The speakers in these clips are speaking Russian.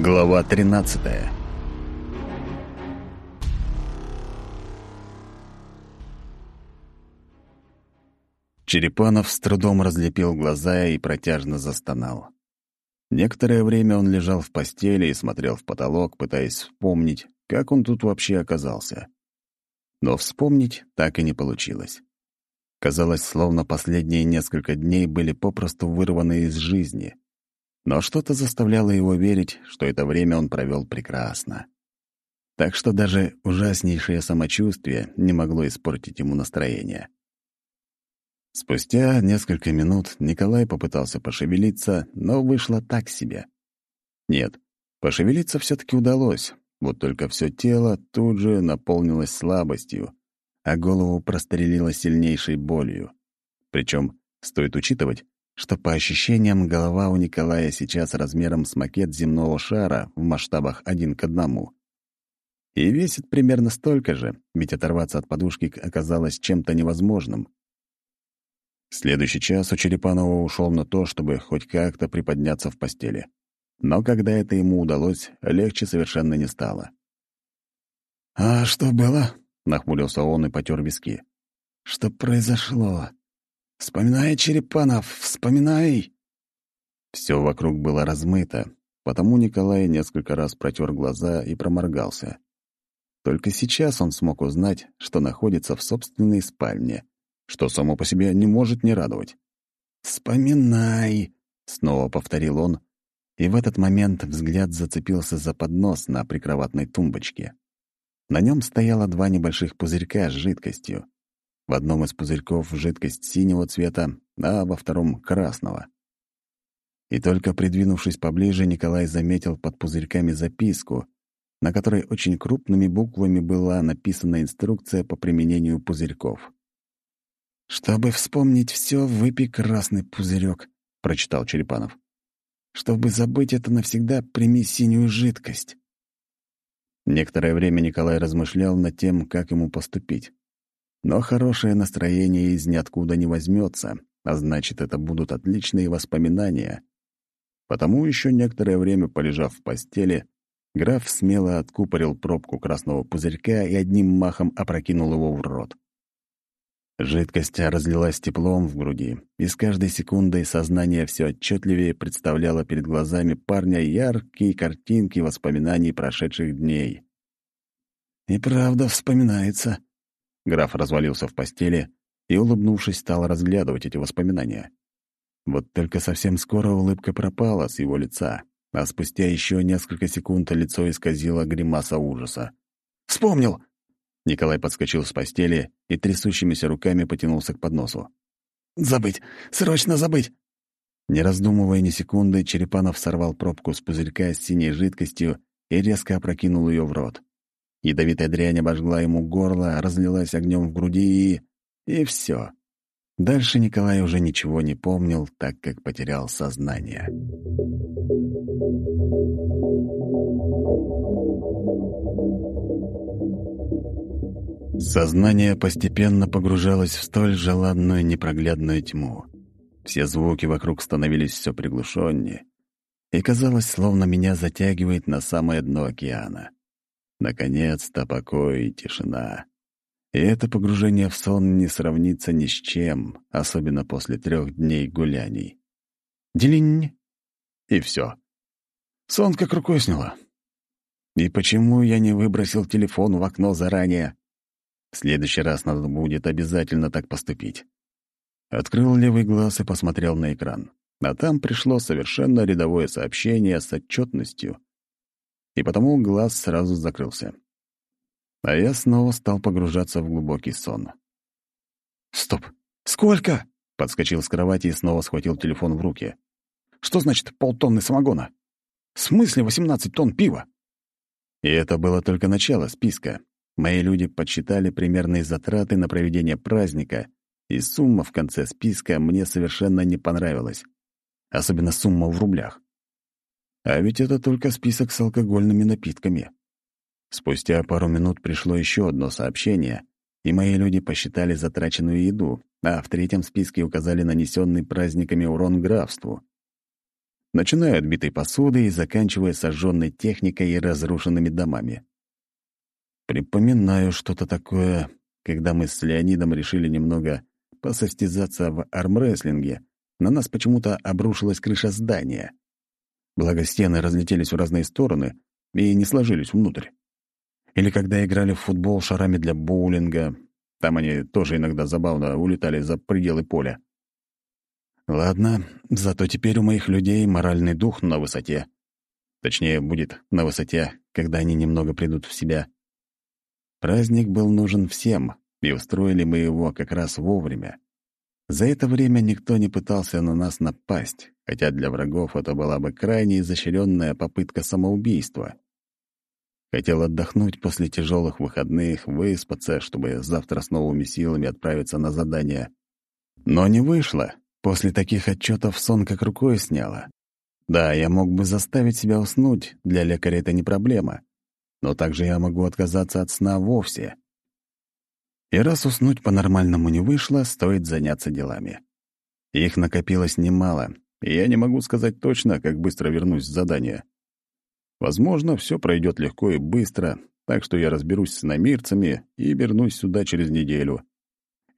Глава 13 Черепанов с трудом разлепил глаза и протяжно застонал. Некоторое время он лежал в постели и смотрел в потолок, пытаясь вспомнить, как он тут вообще оказался. Но вспомнить так и не получилось. Казалось, словно последние несколько дней были попросту вырваны из жизни. Но что-то заставляло его верить, что это время он провел прекрасно. Так что даже ужаснейшее самочувствие не могло испортить ему настроение. Спустя несколько минут Николай попытался пошевелиться, но вышло так себе. Нет, пошевелиться все таки удалось, вот только все тело тут же наполнилось слабостью, а голову прострелило сильнейшей болью. Причем стоит учитывать, что по ощущениям голова у Николая сейчас размером с макет земного шара в масштабах один к одному. И весит примерно столько же, ведь оторваться от подушки оказалось чем-то невозможным. Следующий час у Черепанова ушел на то, чтобы хоть как-то приподняться в постели. Но когда это ему удалось, легче совершенно не стало. «А что было?» — нахмурился он и потер виски. «Что произошло? Вспоминай, Черепанов, вспоминай!» Все вокруг было размыто, потому Николай несколько раз протер глаза и проморгался. Только сейчас он смог узнать, что находится в собственной спальне — что само по себе не может не радовать. «Вспоминай!» — снова повторил он, и в этот момент взгляд зацепился за поднос на прикроватной тумбочке. На нем стояло два небольших пузырька с жидкостью. В одном из пузырьков жидкость синего цвета, а во втором — красного. И только придвинувшись поближе, Николай заметил под пузырьками записку, на которой очень крупными буквами была написана инструкция по применению пузырьков. «Чтобы вспомнить все, выпей красный пузырек», — прочитал Черепанов. «Чтобы забыть это навсегда, прими синюю жидкость». Некоторое время Николай размышлял над тем, как ему поступить. Но хорошее настроение из ниоткуда не возьмется, а значит, это будут отличные воспоминания. Потому еще некоторое время, полежав в постели, граф смело откупорил пробку красного пузырька и одним махом опрокинул его в рот. Жидкость разлилась теплом в груди, и с каждой секундой сознание все отчетливее представляло перед глазами парня яркие картинки воспоминаний прошедших дней. «И правда вспоминается». Граф развалился в постели и, улыбнувшись, стал разглядывать эти воспоминания. Вот только совсем скоро улыбка пропала с его лица, а спустя еще несколько секунд лицо исказило гримаса ужаса. «Вспомнил! Николай подскочил с постели и трясущимися руками потянулся к подносу. «Забыть! Срочно забыть!» Не раздумывая ни секунды, Черепанов сорвал пробку с пузырька с синей жидкостью и резко опрокинул ее в рот. Ядовитая дрянь обожгла ему горло, разлилась огнем в груди и... и все. Дальше Николай уже ничего не помнил, так как потерял сознание. Сознание постепенно погружалось в столь желанную непроглядную тьму. Все звуки вокруг становились все приглушеннее, и казалось, словно меня затягивает на самое дно океана. Наконец-то покой и тишина. И это погружение в сон не сравнится ни с чем, особенно после трех дней гуляний. Делинь! И все. Сон как рукой сняло. И почему я не выбросил телефон в окно заранее? В следующий раз надо будет обязательно так поступить. Открыл левый глаз и посмотрел на экран. А там пришло совершенно рядовое сообщение с отчетностью. И потому глаз сразу закрылся. А я снова стал погружаться в глубокий сон. «Стоп! Сколько?» — подскочил с кровати и снова схватил телефон в руки. «Что значит полтонны самогона? В смысле 18 тонн пива?» И это было только начало списка. Мои люди подсчитали примерные затраты на проведение праздника, и сумма в конце списка мне совершенно не понравилась. Особенно сумма в рублях. А ведь это только список с алкогольными напитками. Спустя пару минут пришло еще одно сообщение, и мои люди посчитали затраченную еду, а в третьем списке указали нанесенный праздниками урон графству. начиная от битой посуды и заканчивая сожженной техникой и разрушенными домами. Припоминаю что-то такое, когда мы с Леонидом решили немного посостязаться в армрестлинге, на нас почему-то обрушилась крыша здания. Благо стены разлетелись в разные стороны и не сложились внутрь. Или когда играли в футбол шарами для боулинга, там они тоже иногда забавно улетали за пределы поля. Ладно, зато теперь у моих людей моральный дух на высоте. Точнее, будет на высоте, когда они немного придут в себя. Праздник был нужен всем, и устроили мы его как раз вовремя. За это время никто не пытался на нас напасть, хотя для врагов это была бы крайне изощренная попытка самоубийства. Хотел отдохнуть после тяжелых выходных, выспаться, чтобы завтра с новыми силами отправиться на задание. Но не вышло. После таких отчетов сон как рукой сняло. Да, я мог бы заставить себя уснуть, для лекаря это не проблема. Но также я могу отказаться от сна вовсе. И раз уснуть по-нормальному не вышло, стоит заняться делами. Их накопилось немало, и я не могу сказать точно, как быстро вернусь с задания. Возможно, все пройдет легко и быстро, так что я разберусь с намирцами и вернусь сюда через неделю.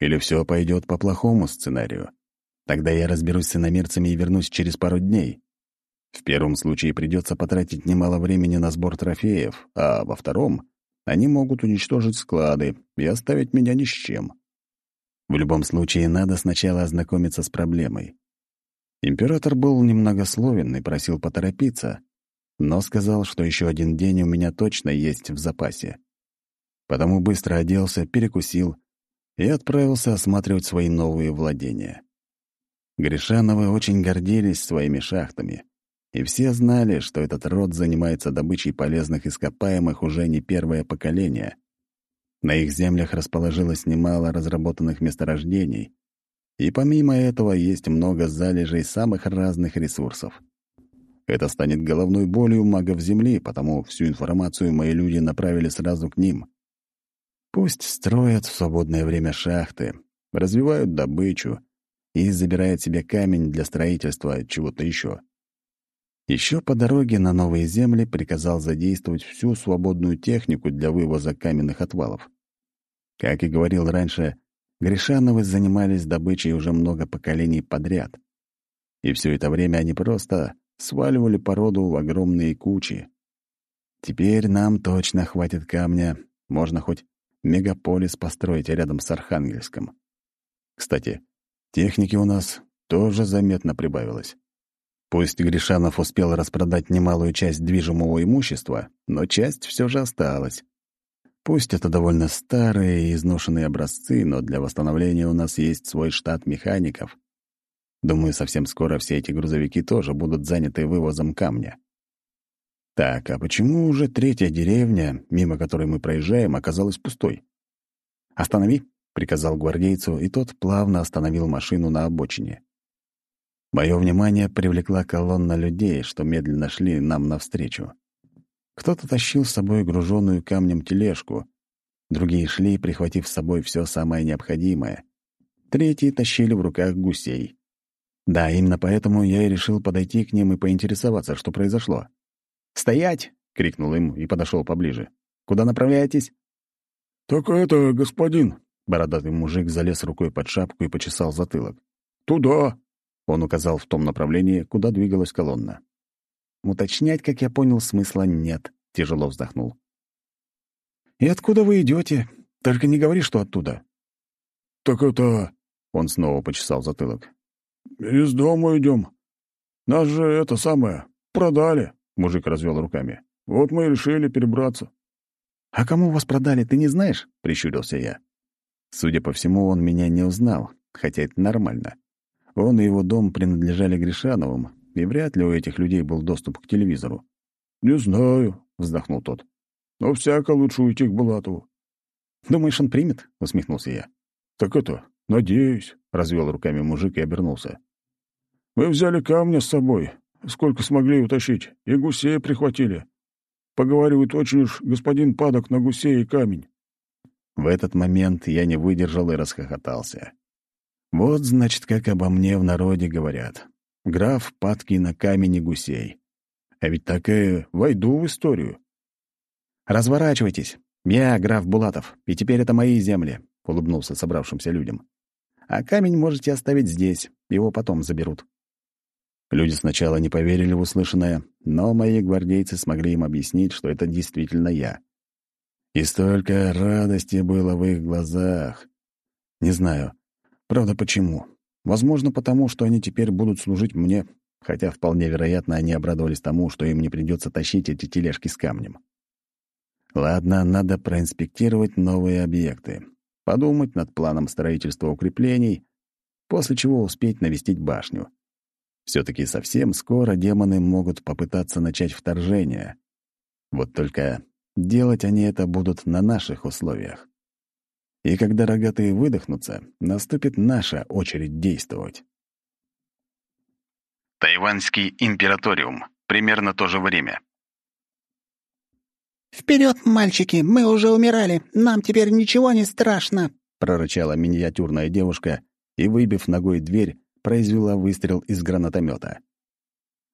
Или все пойдет по плохому сценарию. Тогда я разберусь с иномерцами и вернусь через пару дней. В первом случае придется потратить немало времени на сбор трофеев, а во втором они могут уничтожить склады и оставить меня ни с чем. В любом случае, надо сначала ознакомиться с проблемой. Император был немногословен и просил поторопиться, но сказал, что еще один день у меня точно есть в запасе. Потому быстро оделся, перекусил и отправился осматривать свои новые владения. Гришановы очень гордились своими шахтами, и все знали, что этот род занимается добычей полезных ископаемых уже не первое поколение. На их землях расположилось немало разработанных месторождений, и помимо этого есть много залежей самых разных ресурсов. Это станет головной болью магов Земли, потому всю информацию мои люди направили сразу к ним. Пусть строят в свободное время шахты, развивают добычу и забирают себе камень для строительства чего-то еще. Еще по дороге на новые земли приказал задействовать всю свободную технику для вывоза каменных отвалов. Как и говорил раньше, Гришановы занимались добычей уже много поколений подряд. И все это время они просто сваливали породу в огромные кучи. Теперь нам точно хватит камня, можно хоть мегаполис построить рядом с Архангельском. Кстати, техники у нас тоже заметно прибавилось. Пусть Гришанов успел распродать немалую часть движимого имущества, но часть все же осталась. Пусть это довольно старые и изношенные образцы, но для восстановления у нас есть свой штат механиков. Думаю, совсем скоро все эти грузовики тоже будут заняты вывозом камня. Так, а почему уже третья деревня, мимо которой мы проезжаем, оказалась пустой? «Останови», — приказал гвардейцу, и тот плавно остановил машину на обочине. Мое внимание привлекла колонна людей, что медленно шли нам навстречу. Кто-то тащил с собой груженную камнем тележку, другие шли, прихватив с собой все самое необходимое. Третьи тащили в руках гусей. Да, именно поэтому я и решил подойти к ним и поинтересоваться, что произошло. «Стоять!» — крикнул им и подошел поближе. «Куда направляетесь?» «Так это, господин...» — бородатый мужик залез рукой под шапку и почесал затылок. «Туда!» Он указал в том направлении, куда двигалась колонна. Уточнять, как я понял, смысла нет, тяжело вздохнул. «И откуда вы идете? Только не говори, что оттуда». «Так это...» — он снова почесал затылок. «Из дома идем. Нас же это самое продали», — мужик развел руками. «Вот мы и решили перебраться». «А кому вас продали, ты не знаешь?» — прищурился я. Судя по всему, он меня не узнал, хотя это нормально. Он и его дом принадлежали Гришановым, и вряд ли у этих людей был доступ к телевизору. «Не знаю», — вздохнул тот. «Но всяко лучше уйти к Булатову». «Думаешь, он примет?» — усмехнулся я. «Так это, надеюсь», — развел руками мужик и обернулся. «Мы взяли камня с собой, сколько смогли утащить, и гусей прихватили. Поговаривают, очень уж господин падок на гусей и камень». В этот момент я не выдержал и расхохотался. Вот, значит, как обо мне в народе говорят. граф падки на камень и гусей. А ведь так и войду в историю. «Разворачивайтесь. Я граф Булатов, и теперь это мои земли», — улыбнулся собравшимся людям. «А камень можете оставить здесь, его потом заберут». Люди сначала не поверили в услышанное, но мои гвардейцы смогли им объяснить, что это действительно я. И столько радости было в их глазах. Не знаю, правда, почему. Возможно, потому что они теперь будут служить мне, хотя вполне вероятно, они обрадовались тому, что им не придется тащить эти тележки с камнем. Ладно, надо проинспектировать новые объекты, подумать над планом строительства укреплений, после чего успеть навестить башню. все таки совсем скоро демоны могут попытаться начать вторжение. Вот только Делать они это будут на наших условиях. И когда рогатые выдохнутся, наступит наша очередь действовать. Тайваньский императориум. Примерно то же время. «Вперед, мальчики! Мы уже умирали! Нам теперь ничего не страшно!» — прорычала миниатюрная девушка и, выбив ногой дверь, произвела выстрел из гранатомета.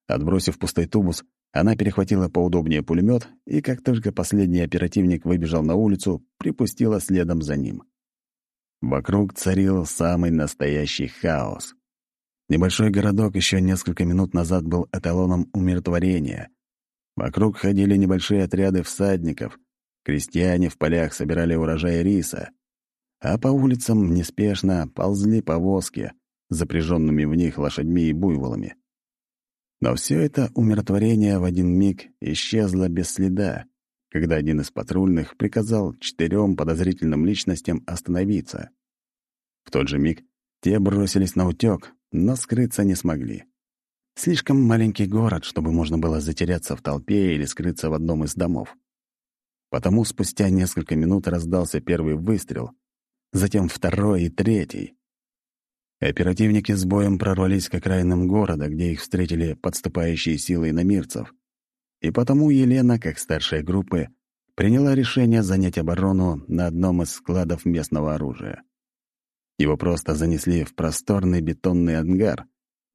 Отбросив пустой тубус, она перехватила поудобнее пулемет и, как только последний оперативник выбежал на улицу, припустила следом за ним. Вокруг царил самый настоящий хаос. Небольшой городок еще несколько минут назад был эталоном умиротворения. Вокруг ходили небольшие отряды всадников, крестьяне в полях собирали урожай риса, а по улицам неспешно ползли повозки, запряженными в них лошадьми и буйволами. Но все это умиротворение в один миг исчезло без следа, когда один из патрульных приказал четырем подозрительным личностям остановиться. В тот же миг те бросились на утёк, но скрыться не смогли. Слишком маленький город, чтобы можно было затеряться в толпе или скрыться в одном из домов. Потому спустя несколько минут раздался первый выстрел, затем второй и третий. Оперативники с боем прорвались к окраинам города, где их встретили подступающие силы иномирцев. И потому Елена, как старшая группы, приняла решение занять оборону на одном из складов местного оружия. Его просто занесли в просторный бетонный ангар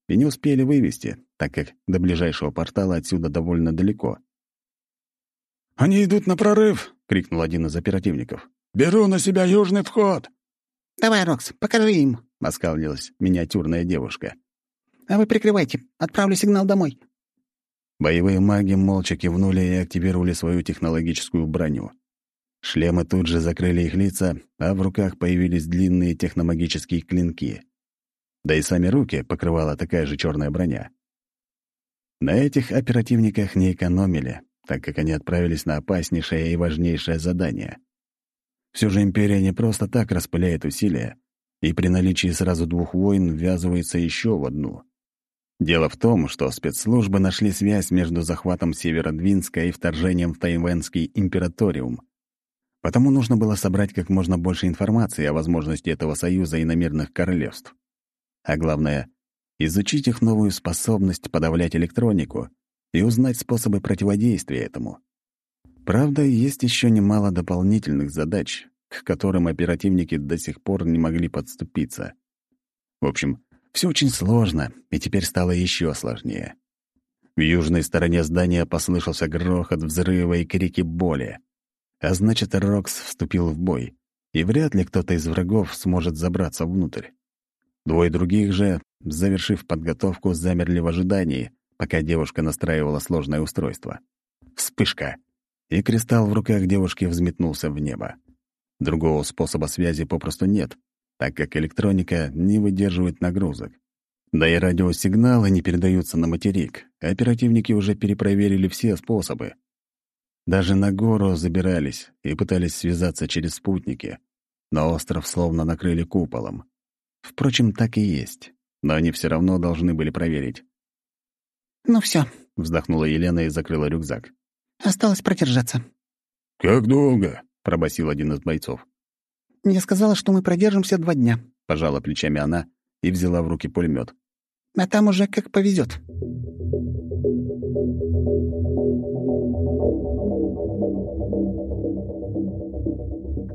и не успели вывести, так как до ближайшего портала отсюда довольно далеко. «Они идут на прорыв!» — крикнул один из оперативников. «Беру на себя южный вход!» «Давай, Рокс, покажи им!» — оскалнилась миниатюрная девушка. «А вы прикрывайте. Отправлю сигнал домой». Боевые маги молча кивнули и активировали свою технологическую броню. Шлемы тут же закрыли их лица, а в руках появились длинные техномагические клинки. Да и сами руки покрывала такая же черная броня. На этих оперативниках не экономили, так как они отправились на опаснейшее и важнейшее задание. Все же Империя не просто так распыляет усилия, и при наличии сразу двух войн ввязывается еще в одну. Дело в том, что спецслужбы нашли связь между захватом Северодвинска и вторжением в Тайваньский императориум. Потому нужно было собрать как можно больше информации о возможности этого союза иномерных королевств. А главное — изучить их новую способность подавлять электронику и узнать способы противодействия этому. Правда, есть еще немало дополнительных задач, к которым оперативники до сих пор не могли подступиться. В общем, все очень сложно, и теперь стало еще сложнее. В южной стороне здания послышался грохот взрыва и крики боли. А значит, Рокс вступил в бой, и вряд ли кто-то из врагов сможет забраться внутрь. Двое других же, завершив подготовку, замерли в ожидании, пока девушка настраивала сложное устройство. Вспышка! И кристалл в руках девушки взметнулся в небо. Другого способа связи попросту нет, так как электроника не выдерживает нагрузок. Да и радиосигналы не передаются на материк. Оперативники уже перепроверили все способы. Даже на гору забирались и пытались связаться через спутники, но остров словно накрыли куполом. Впрочем, так и есть, но они все равно должны были проверить. «Ну все, вздохнула Елена и закрыла рюкзак. «Осталось продержаться». «Как долго?» — пробасил один из бойцов. «Я сказала, что мы продержимся два дня», — пожала плечами она и взяла в руки пулемет. «А там уже как повезет.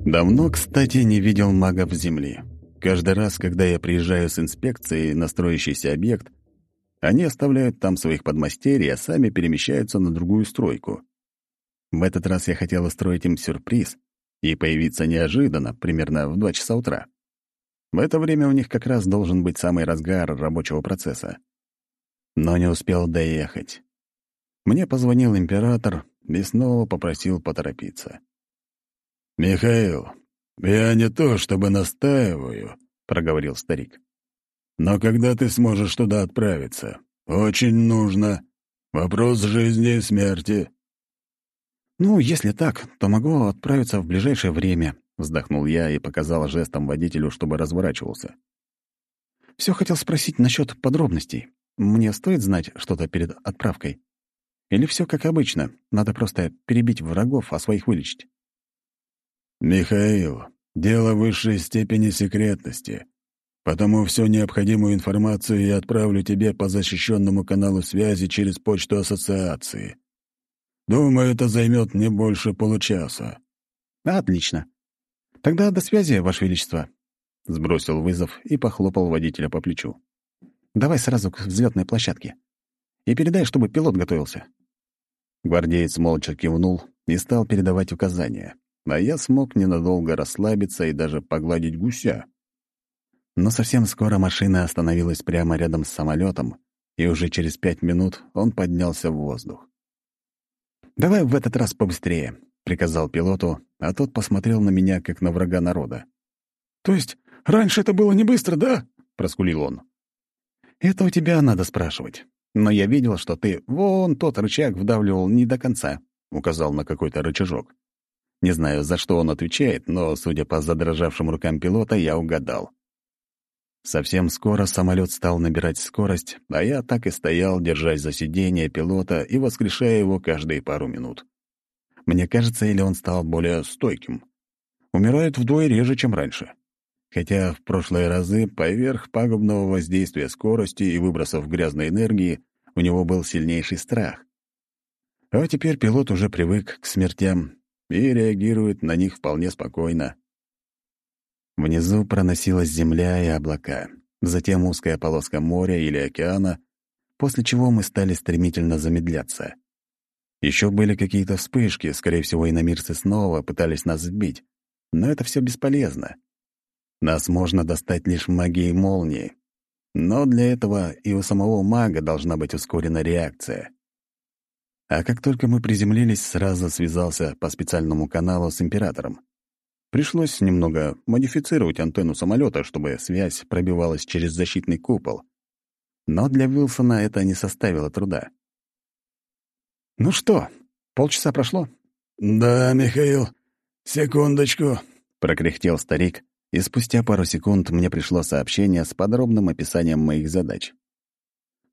Давно, кстати, не видел магов Земли. Каждый раз, когда я приезжаю с инспекцией на строящийся объект, Они оставляют там своих подмастерий, а сами перемещаются на другую стройку. В этот раз я хотел устроить им сюрприз и появиться неожиданно, примерно в два часа утра. В это время у них как раз должен быть самый разгар рабочего процесса. Но не успел доехать. Мне позвонил император и снова попросил поторопиться. «Михаил, я не то чтобы настаиваю», — проговорил старик. «Но когда ты сможешь туда отправиться? Очень нужно. Вопрос жизни и смерти». «Ну, если так, то могу отправиться в ближайшее время», — вздохнул я и показал жестом водителю, чтобы разворачивался. Все хотел спросить насчет подробностей. Мне стоит знать что-то перед отправкой? Или все как обычно, надо просто перебить врагов, а своих вылечить?» «Михаил, дело высшей степени секретности, потому всю необходимую информацию я отправлю тебе по защищенному каналу связи через почту ассоциации. Думаю, это займет не больше получаса». «Отлично. Тогда до связи, Ваше Величество», — сбросил вызов и похлопал водителя по плечу. «Давай сразу к взлетной площадке. И передай, чтобы пилот готовился». Гвардеец молча кивнул и стал передавать указания а я смог ненадолго расслабиться и даже погладить гуся. Но совсем скоро машина остановилась прямо рядом с самолетом, и уже через пять минут он поднялся в воздух. «Давай в этот раз побыстрее», — приказал пилоту, а тот посмотрел на меня, как на врага народа. «То есть раньше это было не быстро, да?» — проскулил он. «Это у тебя надо спрашивать. Но я видел, что ты вон тот рычаг вдавливал не до конца», — указал на какой-то рычажок. Не знаю, за что он отвечает, но, судя по задрожавшим рукам пилота, я угадал. Совсем скоро самолет стал набирать скорость, а я так и стоял, держась за сиденье пилота и воскрешая его каждые пару минут. Мне кажется, или он стал более стойким. Умирает вдвое реже, чем раньше. Хотя в прошлые разы поверх пагубного воздействия скорости и выбросов грязной энергии у него был сильнейший страх. А теперь пилот уже привык к смертям и реагирует на них вполне спокойно. Внизу проносилась земля и облака, затем узкая полоска моря или океана, после чего мы стали стремительно замедляться. Еще были какие-то вспышки, скорее всего, иномирцы снова пытались нас сбить, но это все бесполезно. Нас можно достать лишь магией молнии, но для этого и у самого мага должна быть ускорена реакция. А как только мы приземлились, сразу связался по специальному каналу с императором. Пришлось немного модифицировать антенну самолета, чтобы связь пробивалась через защитный купол. Но для Уилсона это не составило труда. «Ну что, полчаса прошло?» «Да, Михаил, секундочку», — прокряхтел старик, и спустя пару секунд мне пришло сообщение с подробным описанием моих задач.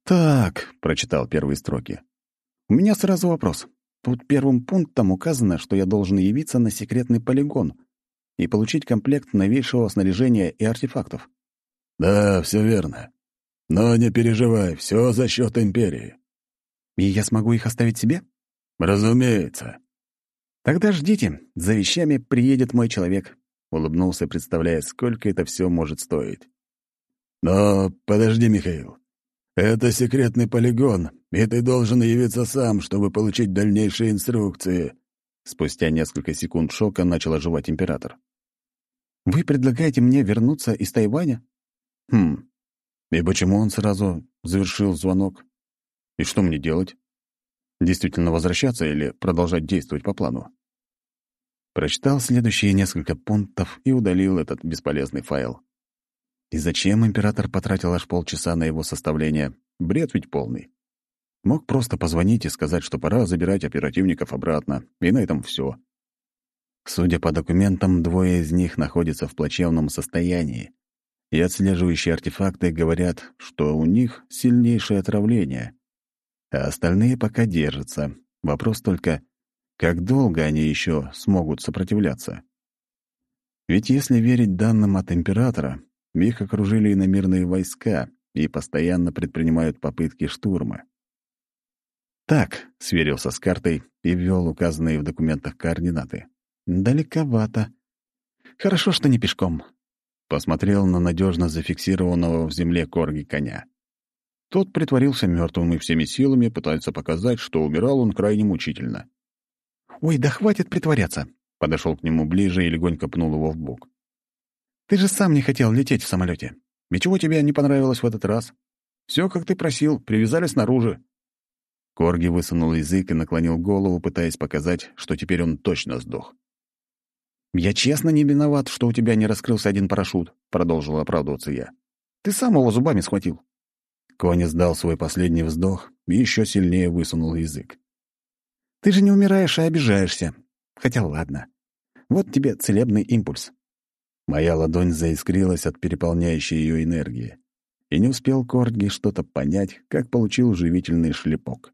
«Так», — прочитал первые строки, у меня сразу вопрос. Тут первым пунктом указано, что я должен явиться на секретный полигон и получить комплект новейшего снаряжения и артефактов. Да, все верно. Но не переживай, все за счет империи. И я смогу их оставить себе? Разумеется. Тогда ждите, за вещами приедет мой человек, улыбнулся, представляя, сколько это все может стоить. Но подожди, Михаил. Это секретный полигон, и ты должен явиться сам, чтобы получить дальнейшие инструкции». Спустя несколько секунд шока начал оживать император. «Вы предлагаете мне вернуться из Тайваня?» «Хм. И почему он сразу завершил звонок? И что мне делать? Действительно возвращаться или продолжать действовать по плану?» Прочитал следующие несколько пунктов и удалил этот бесполезный файл. И зачем император потратил аж полчаса на его составление? Бред ведь полный. Мог просто позвонить и сказать, что пора забирать оперативников обратно, и на этом все. Судя по документам, двое из них находятся в плачевном состоянии, и отслеживающие артефакты говорят, что у них сильнейшее отравление, а остальные пока держатся. Вопрос только, как долго они еще смогут сопротивляться? Ведь если верить данным от императора, их окружили иномирные войска и постоянно предпринимают попытки штурма. «Так», — сверился с картой и ввел указанные в документах координаты. «Далековато. Хорошо, что не пешком». Посмотрел на надежно зафиксированного в земле корги коня. Тот притворился мертвым и всеми силами пытается показать, что умирал он крайне мучительно. «Ой, да хватит притворяться!» Подошел к нему ближе и легонько пнул его в бок. «Ты же сам не хотел лететь в самолете. И чего тебе не понравилось в этот раз? Все, как ты просил, привязали снаружи». Корги высунул язык и наклонил голову, пытаясь показать, что теперь он точно сдох. «Я честно не виноват, что у тебя не раскрылся один парашют», — продолжил оправдываться я. «Ты сам его зубами схватил». Кони сдал свой последний вздох и еще сильнее высунул язык. «Ты же не умираешь, а обижаешься. Хотя ладно. Вот тебе целебный импульс». Моя ладонь заискрилась от переполняющей ее энергии, и не успел Корги что-то понять, как получил живительный шлепок.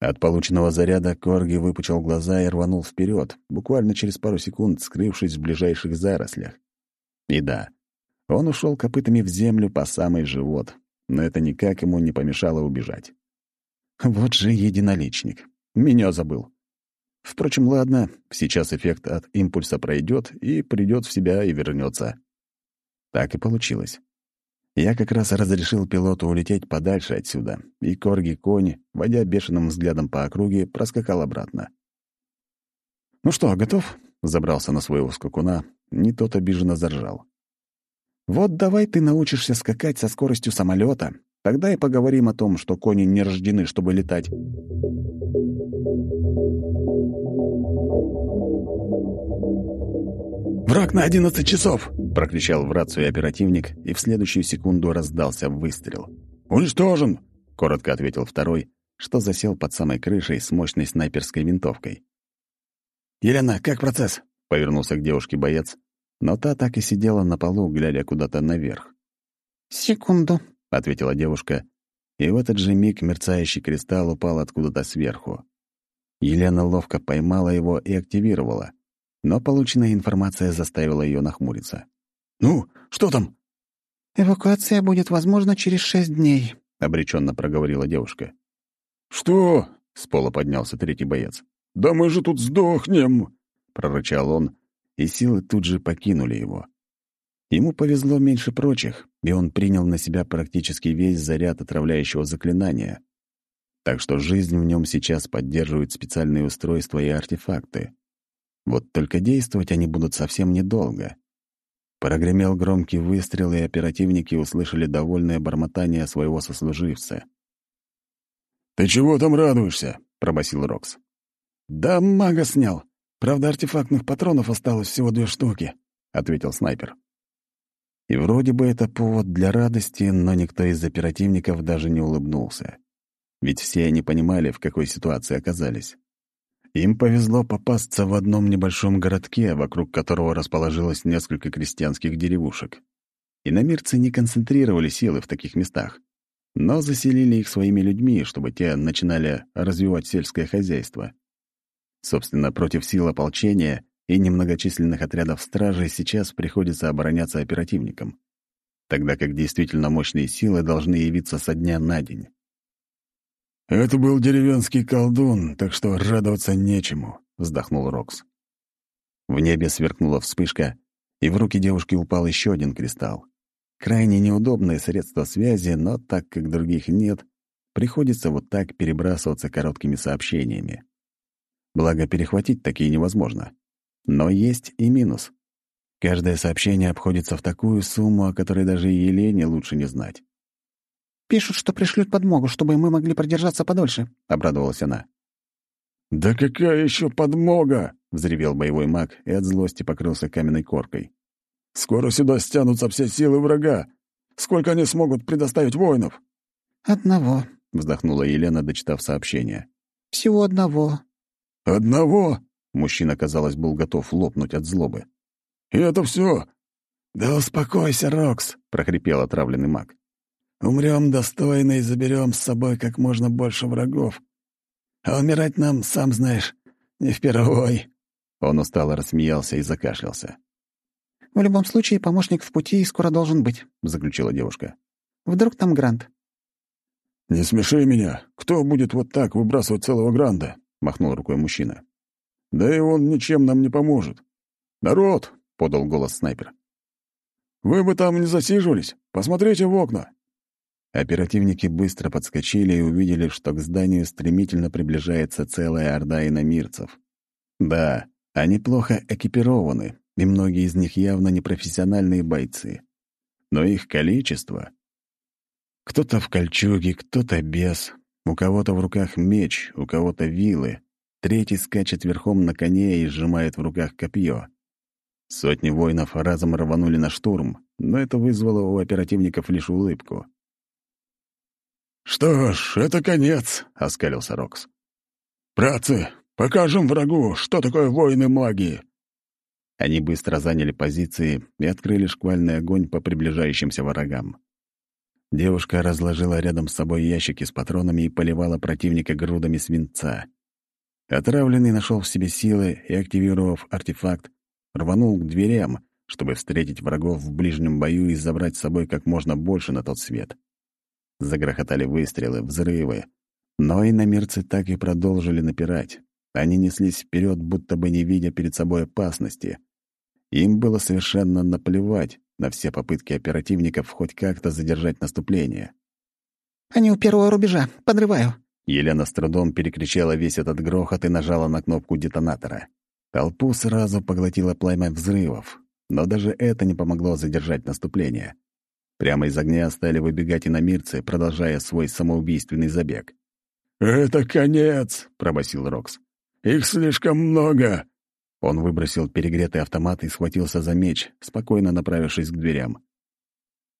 От полученного заряда Корги выпучил глаза и рванул вперед, буквально через пару секунд скрывшись в ближайших зарослях. И да, он ушел копытами в землю по самый живот, но это никак ему не помешало убежать. Вот же единоличник. Меня забыл. Впрочем, ладно, сейчас эффект от импульса пройдет и придет в себя и вернется. Так и получилось. Я как раз разрешил пилоту улететь подальше отсюда, и Корги-конь, водя бешеным взглядом по округе, проскакал обратно. «Ну что, готов?» — забрался на своего скакуна, не тот обиженно заржал. Вот давай ты научишься скакать со скоростью самолета. Тогда и поговорим о том, что кони не рождены, чтобы летать. «Враг на одиннадцать часов!» — прокричал в рацию оперативник, и в следующую секунду раздался выстрел. «Уничтожен!» — коротко ответил второй, что засел под самой крышей с мощной снайперской винтовкой. «Елена, как процесс?» — повернулся к девушке боец, но та так и сидела на полу, глядя куда-то наверх. «Секунду», — ответила девушка, и в этот же миг мерцающий кристалл упал откуда-то сверху. Елена ловко поймала его и активировала, но полученная информация заставила ее нахмуриться. «Ну, что там?» «Эвакуация будет возможна через шесть дней», — обреченно проговорила девушка. «Что?» — с пола поднялся третий боец. «Да мы же тут сдохнем!» — прорычал он, и силы тут же покинули его. Ему повезло меньше прочих, и он принял на себя практически весь заряд отравляющего заклинания. Так что жизнь в нем сейчас поддерживает специальные устройства и артефакты. Вот только действовать они будут совсем недолго. Прогремел громкий выстрел, и оперативники услышали довольное бормотание своего сослуживца. «Ты чего там радуешься?» — пробасил Рокс. «Да мага снял. Правда, артефактных патронов осталось всего две штуки», — ответил снайпер. И вроде бы это повод для радости, но никто из оперативников даже не улыбнулся. Ведь все они понимали, в какой ситуации оказались. Им повезло попасться в одном небольшом городке, вокруг которого расположилось несколько крестьянских деревушек. Иномирцы не концентрировали силы в таких местах, но заселили их своими людьми, чтобы те начинали развивать сельское хозяйство. Собственно, против сил ополчения и немногочисленных отрядов стражей сейчас приходится обороняться оперативникам, тогда как действительно мощные силы должны явиться со дня на день. «Это был деревенский колдун, так что радоваться нечему», — вздохнул Рокс. В небе сверкнула вспышка, и в руки девушки упал еще один кристалл. Крайне неудобное средство связи, но так как других нет, приходится вот так перебрасываться короткими сообщениями. Благо, перехватить такие невозможно. Но есть и минус. Каждое сообщение обходится в такую сумму, о которой даже Елене лучше не знать. «Пишут, что пришлют подмогу, чтобы мы могли продержаться подольше», — обрадовалась она. «Да какая еще подмога?» — взревел боевой маг и от злости покрылся каменной коркой. «Скоро сюда стянутся все силы врага. Сколько они смогут предоставить воинов?» «Одного», — вздохнула Елена, дочитав сообщение. «Всего одного. «Одного?» — мужчина, казалось, был готов лопнуть от злобы. «И это все?» «Да успокойся, Рокс», — прохрипел отравленный маг. «Умрем достойно и заберем с собой как можно больше врагов. А умирать нам, сам знаешь, не впервой». Он устало рассмеялся и закашлялся. «В любом случае, помощник в пути и скоро должен быть», — заключила девушка. «Вдруг там Грант?» «Не смеши меня. Кто будет вот так выбрасывать целого Гранда? — махнул рукой мужчина. «Да и он ничем нам не поможет. Народ!» — подал голос снайпер. «Вы бы там не засиживались. Посмотрите в окна. Оперативники быстро подскочили и увидели, что к зданию стремительно приближается целая орда иномирцев. Да, они плохо экипированы, и многие из них явно не профессиональные бойцы. Но их количество... Кто-то в кольчуге, кто-то без, у кого-то в руках меч, у кого-то вилы, третий скачет верхом на коне и сжимает в руках копье. Сотни воинов разом рванули на штурм, но это вызвало у оперативников лишь улыбку. «Что ж, это конец», — оскалился Рокс. «Братцы, покажем врагу, что такое воины магии». Они быстро заняли позиции и открыли шквальный огонь по приближающимся врагам. Девушка разложила рядом с собой ящики с патронами и поливала противника грудами свинца. Отравленный нашел в себе силы и, активировав артефакт, рванул к дверям, чтобы встретить врагов в ближнем бою и забрать с собой как можно больше на тот свет. Загрохотали выстрелы, взрывы. Но и намерцы так и продолжили напирать. Они неслись вперед, будто бы не видя перед собой опасности. Им было совершенно наплевать, на все попытки оперативников хоть как-то задержать наступление. «Они у первого рубежа. Подрываю!» Елена с трудом перекричала весь этот грохот и нажала на кнопку детонатора. Толпу сразу поглотило пламя взрывов, но даже это не помогло задержать наступление. Прямо из огня стали выбегать иномирцы, продолжая свой самоубийственный забег. «Это конец!» — пробасил Рокс. «Их слишком много!» Он выбросил перегретый автомат и схватился за меч, спокойно направившись к дверям.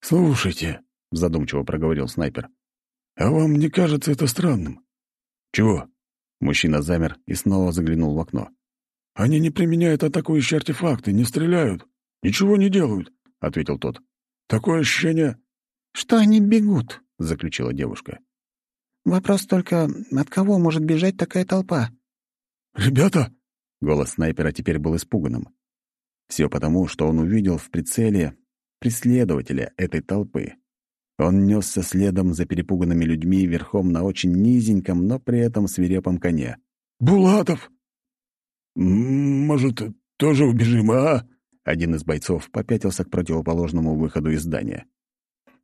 «Слушайте», — задумчиво проговорил снайпер, «а вам не кажется это странным?» «Чего?» Мужчина замер и снова заглянул в окно. «Они не применяют атакующие артефакты, не стреляют, ничего не делают», — ответил тот. «Такое ощущение...» «Что они бегут», — заключила девушка. «Вопрос только, от кого может бежать такая толпа?» «Ребята!» Голос снайпера теперь был испуганным. Все потому, что он увидел в прицеле преследователя этой толпы. Он несся следом за перепуганными людьми верхом на очень низеньком, но при этом свирепом коне. «Булатов! Может, тоже убежим, а?» Один из бойцов попятился к противоположному выходу из здания.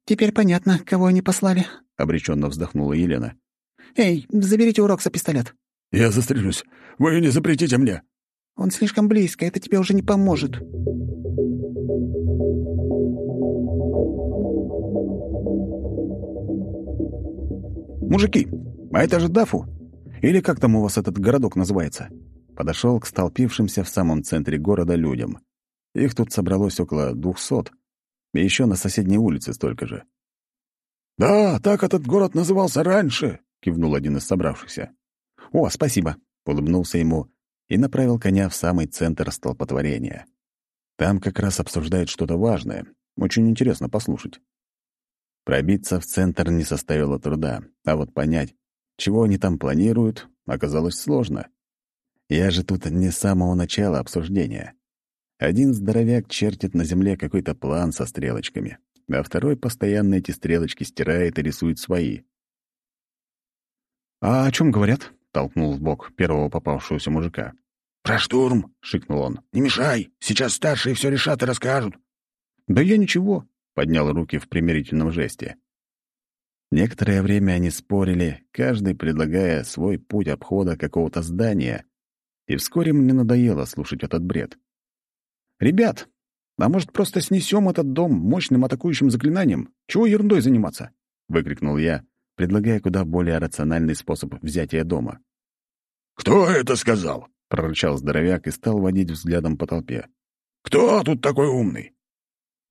«Теперь понятно, кого они послали», — обреченно вздохнула Елена. «Эй, заберите у Рокса пистолет». «Я застрелюсь. Вы не запретите мне». «Он слишком близко, это тебе уже не поможет». «Мужики, а это же Дафу? Или как там у вас этот городок называется?» Подошел к столпившимся в самом центре города людям. Их тут собралось около двухсот, и еще на соседней улице столько же. «Да, так этот город назывался раньше», — кивнул один из собравшихся. «О, спасибо», — улыбнулся ему и направил коня в самый центр столпотворения. Там как раз обсуждают что-то важное. Очень интересно послушать. Пробиться в центр не составило труда, а вот понять, чего они там планируют, оказалось сложно. Я же тут не с самого начала обсуждения. Один здоровяк чертит на земле какой-то план со стрелочками, а второй постоянно эти стрелочки стирает и рисует свои. «А о чем говорят?» — толкнул в бок первого попавшегося мужика. «Про штурм!» — шикнул он. «Не мешай! Сейчас старшие все решат и расскажут!» «Да я ничего!» — поднял руки в примирительном жесте. Некоторое время они спорили, каждый предлагая свой путь обхода какого-то здания, и вскоре мне надоело слушать этот бред. «Ребят, а может, просто снесем этот дом мощным атакующим заклинанием? Чего ерундой заниматься?» — выкрикнул я, предлагая куда более рациональный способ взятия дома. «Кто это сказал?» — прорычал здоровяк и стал водить взглядом по толпе. «Кто тут такой умный?»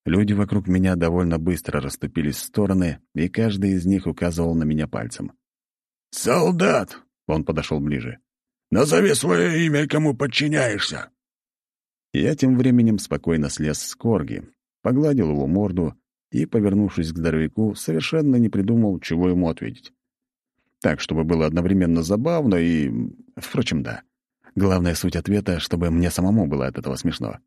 Люди вокруг меня довольно быстро расступились в стороны, и каждый из них указывал на меня пальцем. «Солдат!» — он подошел ближе. «Назови свое имя, кому подчиняешься!» Я тем временем спокойно слез с корги, погладил его морду и, повернувшись к здоровяку, совершенно не придумал, чего ему ответить. Так, чтобы было одновременно забавно и... Впрочем, да. Главная суть ответа, чтобы мне самому было от этого смешно.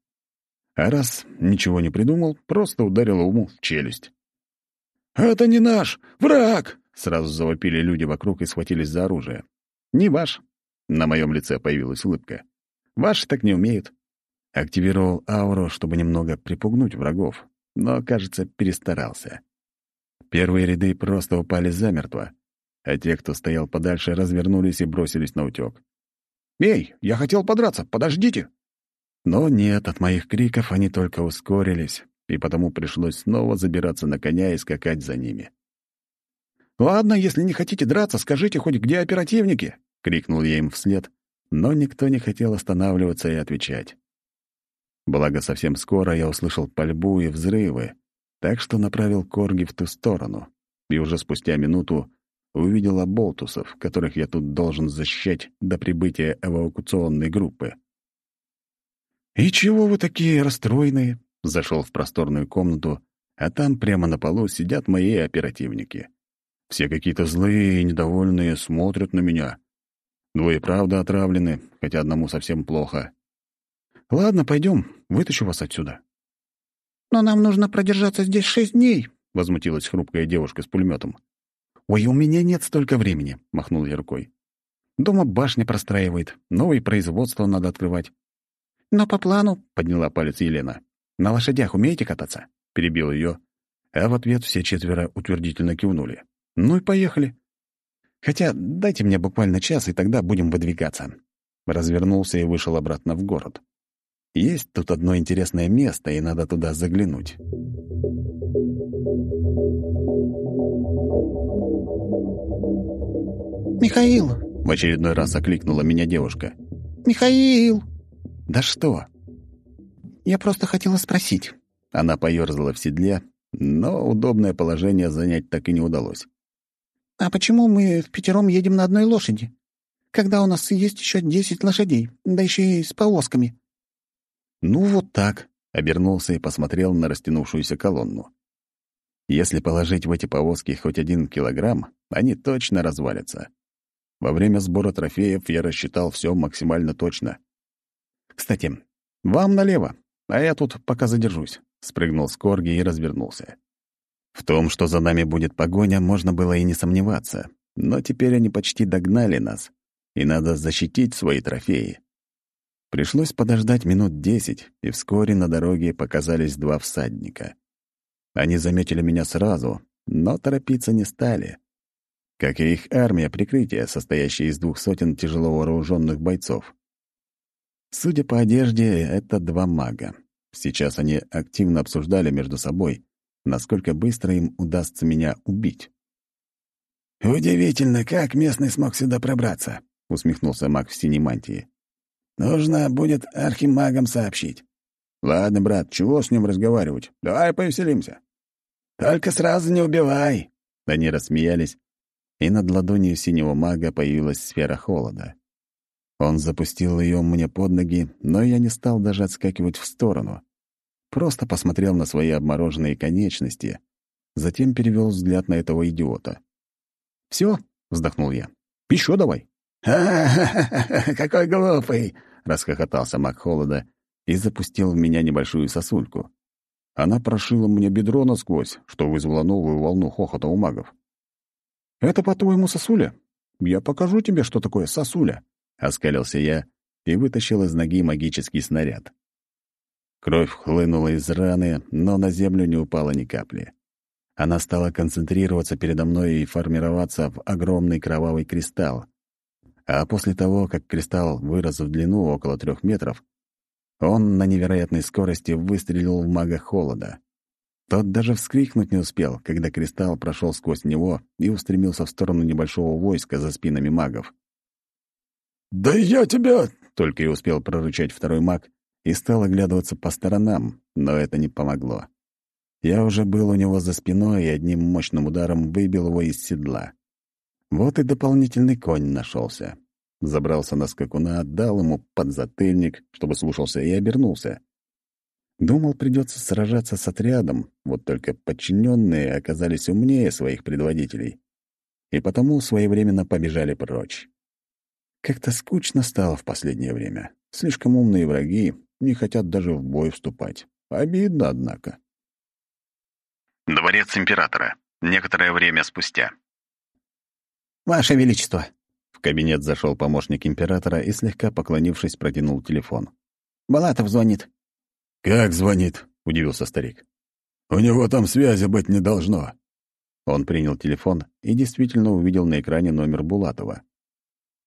А раз ничего не придумал, просто ударил ему в челюсть. «Это не наш! Враг!» — сразу завопили люди вокруг и схватились за оружие. «Не ваш!» — на моем лице появилась улыбка. «Ваши так не умеют. Активировал ауру, чтобы немного припугнуть врагов, но, кажется, перестарался. Первые ряды просто упали замертво, а те, кто стоял подальше, развернулись и бросились на утёк. «Эй, я хотел подраться, подождите!» Но нет, от моих криков они только ускорились, и потому пришлось снова забираться на коня и скакать за ними. «Ладно, если не хотите драться, скажите хоть, где оперативники?» — крикнул я им вслед, но никто не хотел останавливаться и отвечать. Благо, совсем скоро я услышал пальбу и взрывы, так что направил корги в ту сторону, и уже спустя минуту увидел оболтусов, которых я тут должен защищать до прибытия эвакуационной группы. «И чего вы такие расстроенные?» Зашел в просторную комнату, а там прямо на полу сидят мои оперативники. Все какие-то злые и недовольные смотрят на меня. Двое правда отравлены, хотя одному совсем плохо. «Ладно, пойдем, вытащу вас отсюда». «Но нам нужно продержаться здесь шесть дней», — возмутилась хрупкая девушка с пулеметом. «Ой, у меня нет столько времени», — махнул я рукой. «Дома башня простраивает, новые производства надо открывать». «Но по плану», — подняла палец Елена. «На лошадях умеете кататься?» — перебил ее, а в ответ все четверо утвердительно кивнули. «Ну и поехали. Хотя дайте мне буквально час, и тогда будем выдвигаться». Развернулся и вышел обратно в город. Есть тут одно интересное место, и надо туда заглянуть. «Михаил!» — в очередной раз окликнула меня девушка. «Михаил!» «Да что?» «Я просто хотела спросить». Она поёрзала в седле, но удобное положение занять так и не удалось. «А почему мы в пятером едем на одной лошади, когда у нас есть еще десять лошадей, да еще и с повозками?» «Ну вот так», — обернулся и посмотрел на растянувшуюся колонну. Если положить в эти повозки хоть один килограмм, они точно развалятся. Во время сбора трофеев я рассчитал все максимально точно. «Кстати, вам налево, а я тут пока задержусь», — спрыгнул с корги и развернулся. В том, что за нами будет погоня, можно было и не сомневаться, но теперь они почти догнали нас, и надо защитить свои трофеи. Пришлось подождать минут десять, и вскоре на дороге показались два всадника. Они заметили меня сразу, но торопиться не стали. Как и их армия прикрытия, состоящая из двух сотен тяжело вооруженных бойцов. Судя по одежде, это два мага. Сейчас они активно обсуждали между собой, насколько быстро им удастся меня убить. «Удивительно, как местный смог сюда пробраться», — усмехнулся маг в синей мантии. «Нужно будет архимагам сообщить». «Ладно, брат, чего с ним разговаривать? Давай повеселимся». «Только сразу не убивай!» Они рассмеялись, и над ладонью синего мага появилась сфера холода. Он запустил ее мне под ноги, но я не стал даже отскакивать в сторону. Просто посмотрел на свои обмороженные конечности, затем перевел взгляд на этого идиота. Все, вздохнул я. «Еще давай!» «Ха-ха-ха! Какой глупый!» — расхохотался маг холода и запустил в меня небольшую сосульку. Она прошила мне бедро насквозь, что вызвало новую волну хохота у магов. «Это, по-твоему, сосуля? Я покажу тебе, что такое сосуля», — оскалился я и вытащил из ноги магический снаряд. Кровь хлынула из раны, но на землю не упала ни капли. Она стала концентрироваться передо мной и формироваться в огромный кровавый кристалл. А после того, как кристалл вырос в длину около трех метров, он на невероятной скорости выстрелил в мага холода. Тот даже вскрикнуть не успел, когда кристалл прошел сквозь него и устремился в сторону небольшого войска за спинами магов. «Да я тебя!» — только и успел прорычать второй маг и стал оглядываться по сторонам, но это не помогло. Я уже был у него за спиной и одним мощным ударом выбил его из седла. Вот и дополнительный конь нашелся забрался на скакуна, отдал ему подзатыльник, чтобы слушался, и обернулся. Думал, придется сражаться с отрядом, вот только подчиненные оказались умнее своих предводителей, и потому своевременно побежали прочь. Как-то скучно стало в последнее время. Слишком умные враги не хотят даже в бой вступать. Обидно, однако. Дворец императора. Некоторое время спустя. «Ваше Величество!» В кабинет зашел помощник императора и, слегка поклонившись, протянул телефон. «Балатов звонит». «Как звонит?» — удивился старик. «У него там связи быть не должно». Он принял телефон и действительно увидел на экране номер Булатова.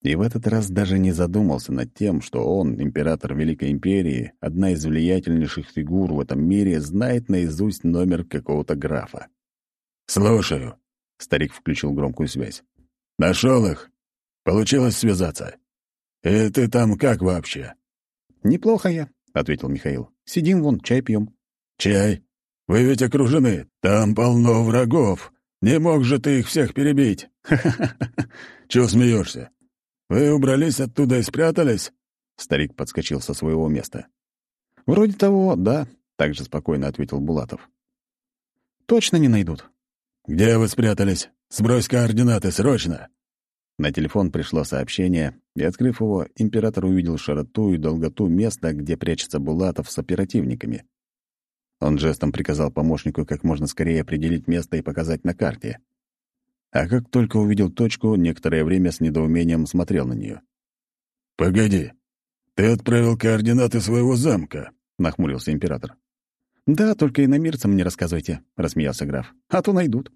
И в этот раз даже не задумался над тем, что он, император Великой Империи, одна из влиятельнейших фигур в этом мире, знает наизусть номер какого-то графа. «Слушаю», — старик включил громкую связь. «Нашел их? Получилось связаться? И ты там как вообще?» «Неплохо я», — ответил Михаил. «Сидим вон, чай пьем». «Чай? Вы ведь окружены. Там полно врагов. Не мог же ты их всех перебить? Чего смеешься? Вы убрались оттуда и спрятались?» Старик подскочил со своего места. «Вроде того, да», — также спокойно ответил Булатов. «Точно не найдут». «Где вы спрятались? Сбрось координаты, срочно!» На телефон пришло сообщение, и, открыв его, император увидел широту и долготу места, где прячется Булатов с оперативниками. Он жестом приказал помощнику как можно скорее определить место и показать на карте. А как только увидел точку, некоторое время с недоумением смотрел на нее. «Погоди, ты отправил координаты своего замка», — нахмурился император. «Да, только и иномирцам не рассказывайте», — рассмеялся граф. «А то найдут».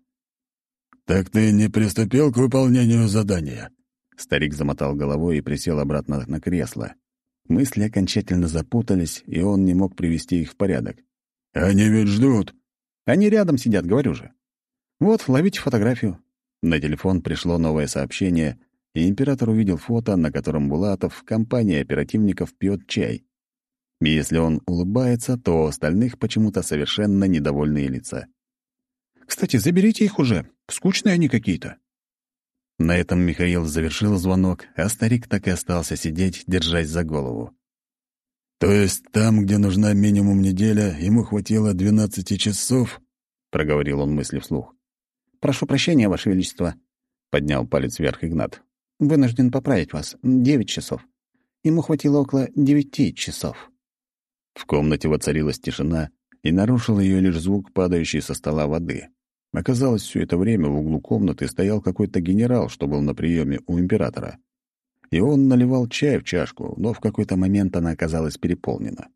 «Так ты не приступил к выполнению задания?» Старик замотал головой и присел обратно на кресло. Мысли окончательно запутались, и он не мог привести их в порядок. «Они ведь ждут». «Они рядом сидят, говорю же. Вот, ловите фотографию». На телефон пришло новое сообщение, и император увидел фото, на котором Булатов в компании оперативников пьет чай. Если он улыбается, то у остальных почему-то совершенно недовольные лица. «Кстати, заберите их уже. Скучные они какие-то». На этом Михаил завершил звонок, а старик так и остался сидеть, держась за голову. «То есть там, где нужна минимум неделя, ему хватило двенадцати часов?» — проговорил он мысли вслух. «Прошу прощения, Ваше Величество», — поднял палец вверх Игнат. «Вынужден поправить вас. Девять часов. Ему хватило около девяти часов». В комнате воцарилась тишина, и нарушил ее лишь звук падающей со стола воды. Оказалось, все это время в углу комнаты стоял какой-то генерал, что был на приеме у императора и он наливал чай в чашку, но в какой-то момент она оказалась переполнена.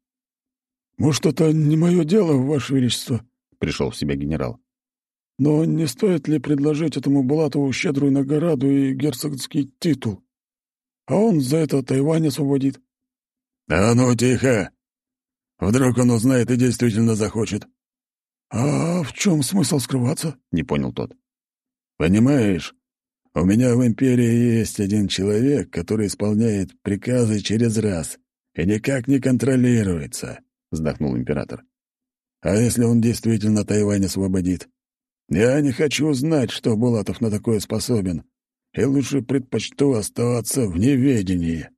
«Может, это не мое дело, Ваше Величество?» — пришел в себя генерал. «Но не стоит ли предложить этому Булатову щедрую награду и герцогский титул? А он за это Тайвань освободит». «А ну, тихо! Вдруг он узнает и действительно захочет». «А в чем смысл скрываться?» — не понял тот. «Понимаешь, у меня в империи есть один человек, который исполняет приказы через раз и никак не контролируется», — вздохнул император. «А если он действительно Тайвань освободит? Я не хочу знать, что Булатов на такое способен, и лучше предпочту оставаться в неведении».